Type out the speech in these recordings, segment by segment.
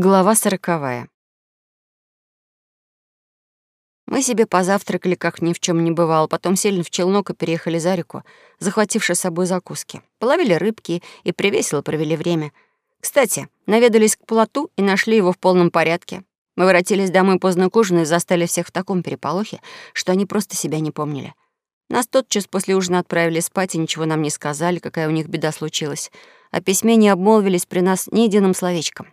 Глава сороковая. Мы себе позавтракали, как ни в чем не бывало, потом сели в челнок и переехали за реку, захвативши с собой закуски. Половили рыбки и привесело провели время. Кстати, наведались к плоту и нашли его в полном порядке. Мы воротились домой поздно к ужину и застали всех в таком переполохе, что они просто себя не помнили. Нас тотчас после ужина отправили спать и ничего нам не сказали, какая у них беда случилась. О письме не обмолвились при нас ни единым словечком.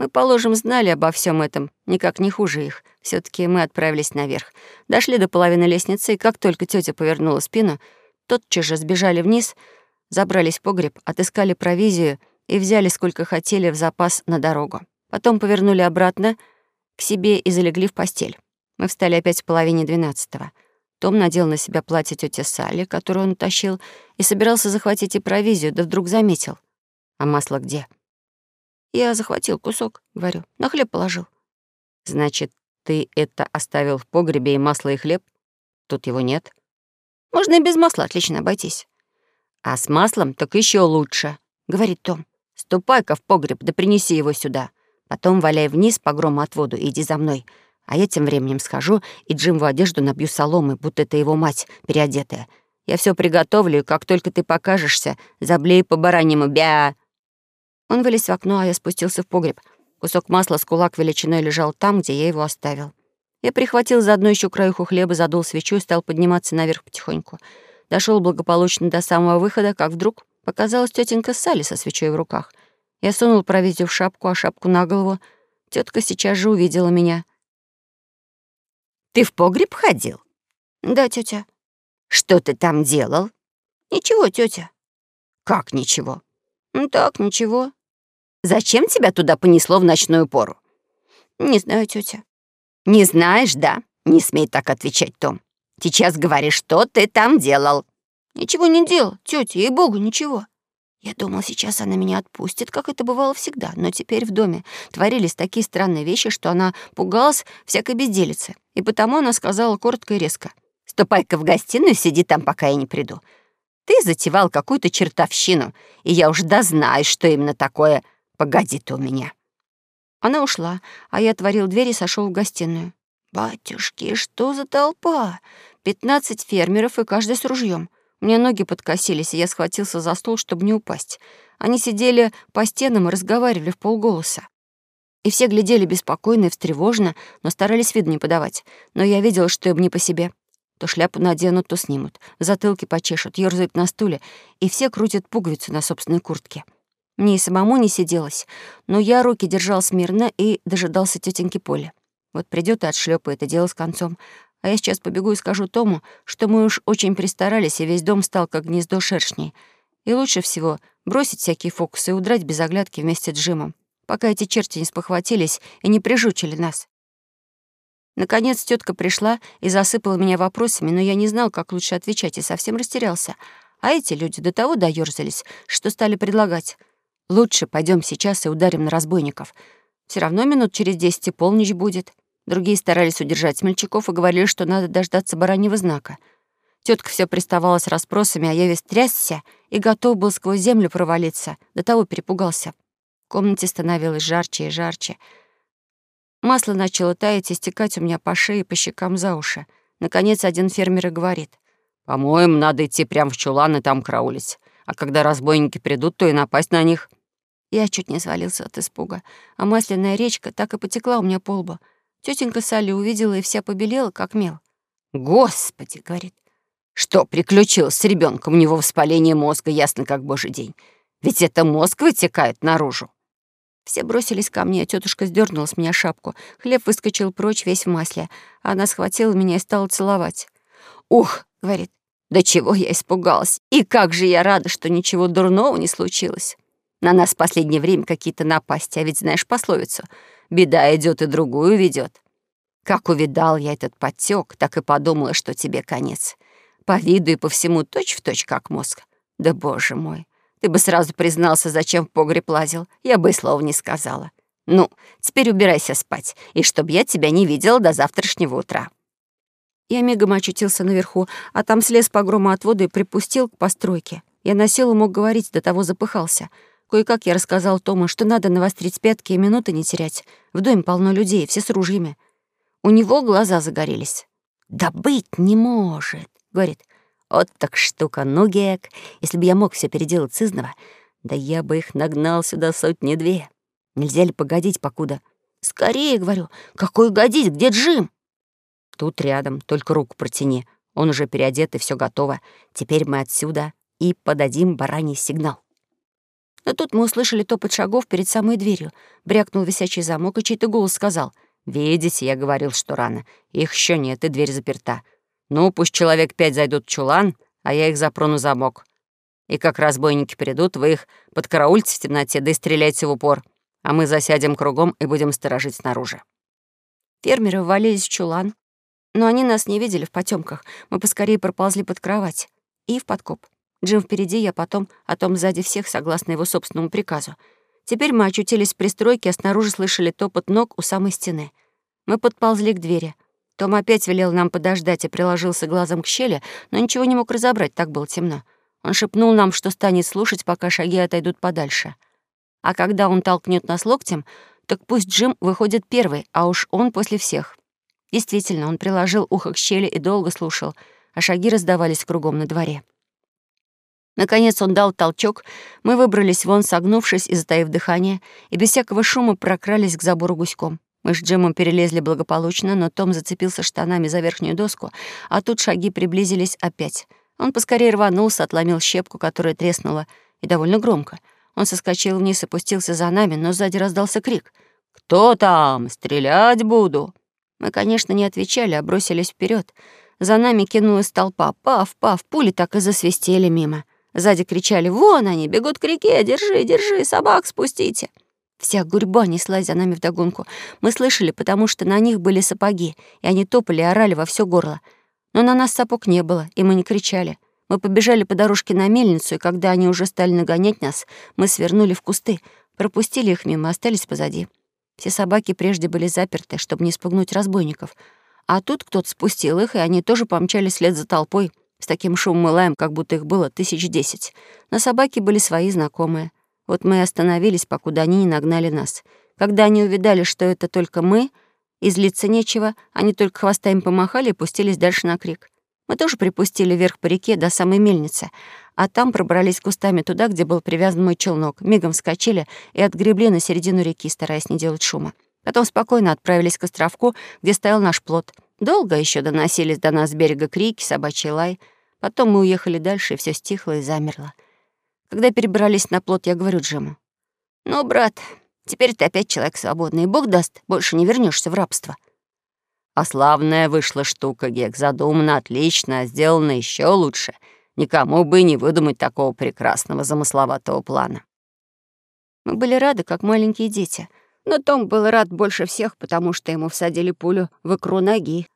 Мы, положим, знали обо всем этом, никак не хуже их. все таки мы отправились наверх. Дошли до половины лестницы, и как только тетя повернула спину, тотчас же сбежали вниз, забрались в погреб, отыскали провизию и взяли сколько хотели в запас на дорогу. Потом повернули обратно к себе и залегли в постель. Мы встали опять в половине двенадцатого. Том надел на себя платье тети Салли, которое он тащил, и собирался захватить и провизию, да вдруг заметил. «А масло где?» Я захватил кусок, говорю, на хлеб положил. Значит, ты это оставил в погребе и масло, и хлеб? Тут его нет. Можно и без масла отлично обойтись. А с маслом так еще лучше, говорит Том. Ступай-ка в погреб, да принеси его сюда. Потом валяй вниз по грому от воду и иди за мной. А я тем временем схожу и Джимву одежду набью соломой, будто это его мать переодетая. Я все приготовлю, и как только ты покажешься, заблей по бараньему бя. Он вылез в окно, а я спустился в погреб. Кусок масла с кулак величиной лежал там, где я его оставил. Я прихватил заодно еще краюху хлеба, задул свечу и стал подниматься наверх потихоньку. Дошел благополучно до самого выхода, как вдруг показалась тетенька Салли со свечой в руках. Я сунул провизию в шапку, а шапку на голову. Тетка сейчас же увидела меня. «Ты в погреб ходил?» «Да, тетя. «Что ты там делал?» «Ничего, тетя. «Как ничего?» «Ну так, ничего». Зачем тебя туда понесло в ночную пору? Не знаю, тетя. Не знаешь, да? Не смей так отвечать, Том. Сейчас говори, что ты там делал. Ничего не делал, тетя, ей-богу, ничего. Я думал, сейчас она меня отпустит, как это бывало всегда, но теперь в доме творились такие странные вещи, что она пугалась всякой безделицы, и потому она сказала коротко и резко. «Ступай-ка в гостиную, сиди там, пока я не приду. Ты затевал какую-то чертовщину, и я уж дознаюсь, что именно такое Погоди ты у меня». Она ушла, а я отворил дверь и сошел в гостиную. «Батюшки, что за толпа? Пятнадцать фермеров, и каждый с ружьем. Мне ноги подкосились, и я схватился за стол, чтобы не упасть. Они сидели по стенам и разговаривали в полголоса. И все глядели беспокойно и встревоженно, но старались виду не подавать. Но я видел, что им не по себе. То шляпу наденут, то снимут, затылки почешут, ёрзают на стуле, и все крутят пуговицу на собственной куртке. Мне и самому не сиделось, но я руки держал смирно и дожидался тетеньки Поли. Вот придет и отшлепает, и дело с концом. А я сейчас побегу и скажу Тому, что мы уж очень пристарались, и весь дом стал как гнездо шершней. И лучше всего бросить всякие фокусы и удрать без оглядки вместе с Джимом, пока эти черти не спохватились и не прижучили нас. Наконец тетка пришла и засыпала меня вопросами, но я не знал, как лучше отвечать, и совсем растерялся. А эти люди до того доёрзались, что стали предлагать — Лучше пойдем сейчас и ударим на разбойников. Все равно минут через десять и полночь будет. Другие старались удержать смельчаков и говорили, что надо дождаться бараньего знака. Тетка все приставала с расспросами, а я весь трясся и готов был сквозь землю провалиться. До того перепугался. В комнате становилось жарче и жарче. Масло начало таять и стекать у меня по шее и по щекам за уши. Наконец один фермер и говорит. «По-моему, надо идти прямо в чулан и там краулить. А когда разбойники придут, то и напасть на них». Я чуть не свалился от испуга, а масляная речка так и потекла у меня по лбу. Тётенька Салли увидела и вся побелела, как мел. «Господи!» — говорит. «Что приключилось с ребенком? У него воспаление мозга, ясно как божий день. Ведь это мозг вытекает наружу». Все бросились ко мне, а тетушка сдернула с меня шапку. Хлеб выскочил прочь весь в масле. Она схватила меня и стала целовать. «Ух!» — говорит. «Да чего я испугалась! И как же я рада, что ничего дурного не случилось!» На нас в последнее время какие-то напасти, а ведь знаешь пословицу «беда идет и другую ведет». Как увидал я этот подтек, так и подумала, что тебе конец. По виду и по всему точь-в-точь, точь, как мозг. Да боже мой, ты бы сразу признался, зачем в погреб лазил. Я бы и слова не сказала. Ну, теперь убирайся спать, и чтобы я тебя не видела до завтрашнего утра. Я мигом очутился наверху, а там слез по грому от воды и припустил к постройке. Я на силу мог говорить, до того запыхался — Кое-как я рассказал Тому, что надо навострить пятки и минуты не терять. В доме полно людей, все с ружьями. У него глаза загорелись. «Да быть не может», — говорит. «Вот так штука, ну, Гек, если бы я мог все переделать сызново, да я бы их нагнал сюда сотни-две. Нельзя ли погодить, покуда?» «Скорее, — говорю, — какой годить, где Джим?» «Тут рядом, только руку протяни. Он уже переодет, и все готово. Теперь мы отсюда и подадим бараний сигнал». Но тут мы услышали топот шагов перед самой дверью. Брякнул висячий замок, и чей-то голос сказал. «Видите, я говорил, что рано. Их еще нет, и дверь заперта. Ну, пусть человек пять зайдут в чулан, а я их запру на замок. И как разбойники придут, вы их подкараульте в темноте, да и стреляйте в упор. А мы засядем кругом и будем сторожить снаружи». Фермеры ввалились в чулан, но они нас не видели в потемках. Мы поскорее проползли под кровать и в подкоп. Джим впереди, я потом, а Том сзади всех, согласно его собственному приказу. Теперь мы очутились в пристройке, а снаружи слышали топот ног у самой стены. Мы подползли к двери. Том опять велел нам подождать и приложился глазом к щели, но ничего не мог разобрать, так было темно. Он шепнул нам, что станет слушать, пока шаги отойдут подальше. А когда он толкнет нас локтем, так пусть Джим выходит первый, а уж он после всех. Действительно, он приложил ухо к щели и долго слушал, а шаги раздавались кругом на дворе. Наконец он дал толчок, мы выбрались вон, согнувшись и затаив дыхание, и без всякого шума прокрались к забору гуськом. Мы с Джимом перелезли благополучно, но Том зацепился штанами за верхнюю доску, а тут шаги приблизились опять. Он поскорее рванулся, отломил щепку, которая треснула, и довольно громко. Он соскочил вниз и пустился за нами, но сзади раздался крик. «Кто там? Стрелять буду!» Мы, конечно, не отвечали, а бросились вперед. За нами кинулась толпа. Пав, пав, пули так и засвистели мимо. Сзади кричали «Вон они, бегут к реке! Держи, держи, собак спустите!» Вся гурьба неслась за нами вдогонку. Мы слышали, потому что на них были сапоги, и они топали и орали во все горло. Но на нас сапог не было, и мы не кричали. Мы побежали по дорожке на мельницу, и когда они уже стали нагонять нас, мы свернули в кусты, пропустили их мимо, остались позади. Все собаки прежде были заперты, чтобы не спугнуть разбойников. А тут кто-то спустил их, и они тоже помчались вслед за толпой — с таким шумом и лаем, как будто их было тысяч десять. На собаки были свои знакомые. Вот мы и остановились, покуда они не нагнали нас. Когда они увидали, что это только мы, излиться нечего, они только хвостами помахали и пустились дальше на крик. Мы тоже припустили вверх по реке до самой мельницы, а там пробрались кустами туда, где был привязан мой челнок, мигом вскочили и отгребли на середину реки, стараясь не делать шума. Потом спокойно отправились к островку, где стоял наш плот — Долго еще доносились до нас с берега крики, собачий лай. Потом мы уехали дальше, и все стихло и замерло. Когда перебрались на плот, я говорю Джиму. «Ну, брат, теперь ты опять человек свободный, и Бог даст, больше не вернешься в рабство». А славная вышла штука, Гек, задумана отлично, а сделана еще лучше. Никому бы не выдумать такого прекрасного замысловатого плана. Мы были рады, как маленькие дети — но Том был рад больше всех, потому что ему всадили пулю в икру ноги.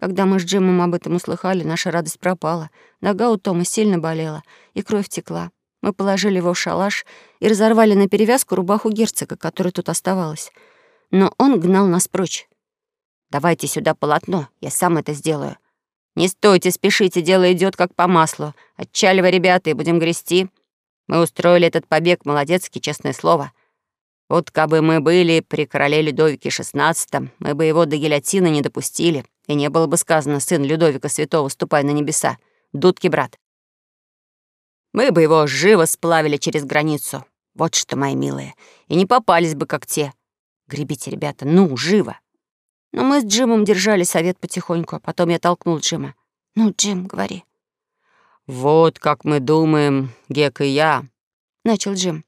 Когда мы с Джимом об этом услыхали, наша радость пропала. Нога у Тома сильно болела, и кровь текла. Мы положили его в шалаш и разорвали на перевязку рубаху герцога, которая тут оставалась. Но он гнал нас прочь. «Давайте сюда полотно, я сам это сделаю». «Не стойте, спешите, дело идет как по маслу. Отчаливай, ребята, и будем грести». Мы устроили этот побег, молодецкий, честное слово. Вот кабы мы были при короле Людовике XVI, мы бы его до гильотины не допустили, и не было бы сказано «сын Людовика Святого, ступай на небеса». Дудки, брат. Мы бы его живо сплавили через границу. Вот что, мои милые. И не попались бы, как те. Гребите, ребята, ну, живо. Но мы с Джимом держали совет потихоньку, а потом я толкнул Джима. «Ну, Джим, говори». «Вот как мы думаем, Гек и я», — начал Джим.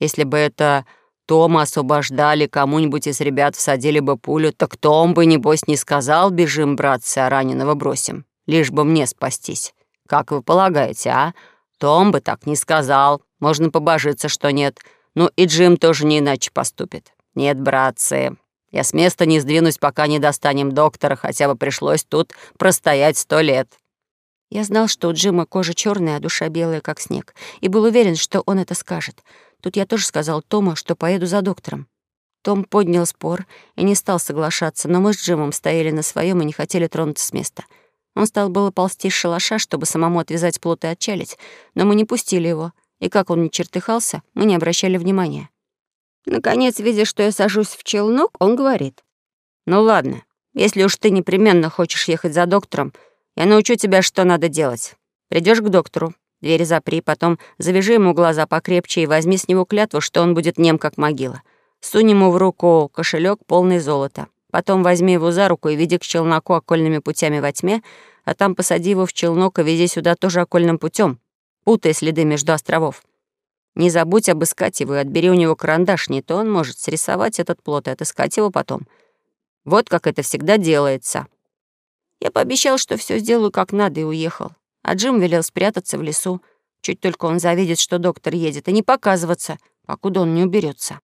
«Если бы это Тома освобождали, кому-нибудь из ребят всадили бы пулю, так Том бы, небось, не сказал «бежим, братцы, а раненого бросим», лишь бы мне спастись. Как вы полагаете, а? Том бы так не сказал. Можно побожиться, что нет. Ну и Джим тоже не иначе поступит. Нет, братцы, я с места не сдвинусь, пока не достанем доктора, хотя бы пришлось тут простоять сто лет. Я знал, что у Джима кожа черная, а душа белая, как снег, и был уверен, что он это скажет — Тут я тоже сказал Тому, что поеду за доктором. Том поднял спор и не стал соглашаться, но мы с Джимом стояли на своем и не хотели тронуться с места. Он стал было ползти из шалаша, чтобы самому отвязать плот и отчалить, но мы не пустили его, И как он не чертыхался, мы не обращали внимания. Наконец, видя, что я сажусь в челнок, он говорит. «Ну ладно, если уж ты непременно хочешь ехать за доктором, я научу тебя, что надо делать. Придешь к доктору, двери запри, потом завяжи ему глаза покрепче и возьми с него клятву, что он будет нем, как могила. Сунь ему в руку кошелек полный золота. Потом возьми его за руку и веди к челноку окольными путями во тьме, а там посади его в челнок и вези сюда тоже окольным путем, путая следы между островов. Не забудь обыскать его и отбери у него карандаш, не то он может срисовать этот плод и отыскать его потом. Вот как это всегда делается. Я пообещал, что все сделаю как надо, и уехал. А Джим велел спрятаться в лесу. Чуть только он завидит, что доктор едет, и не показываться, покуда он не уберется.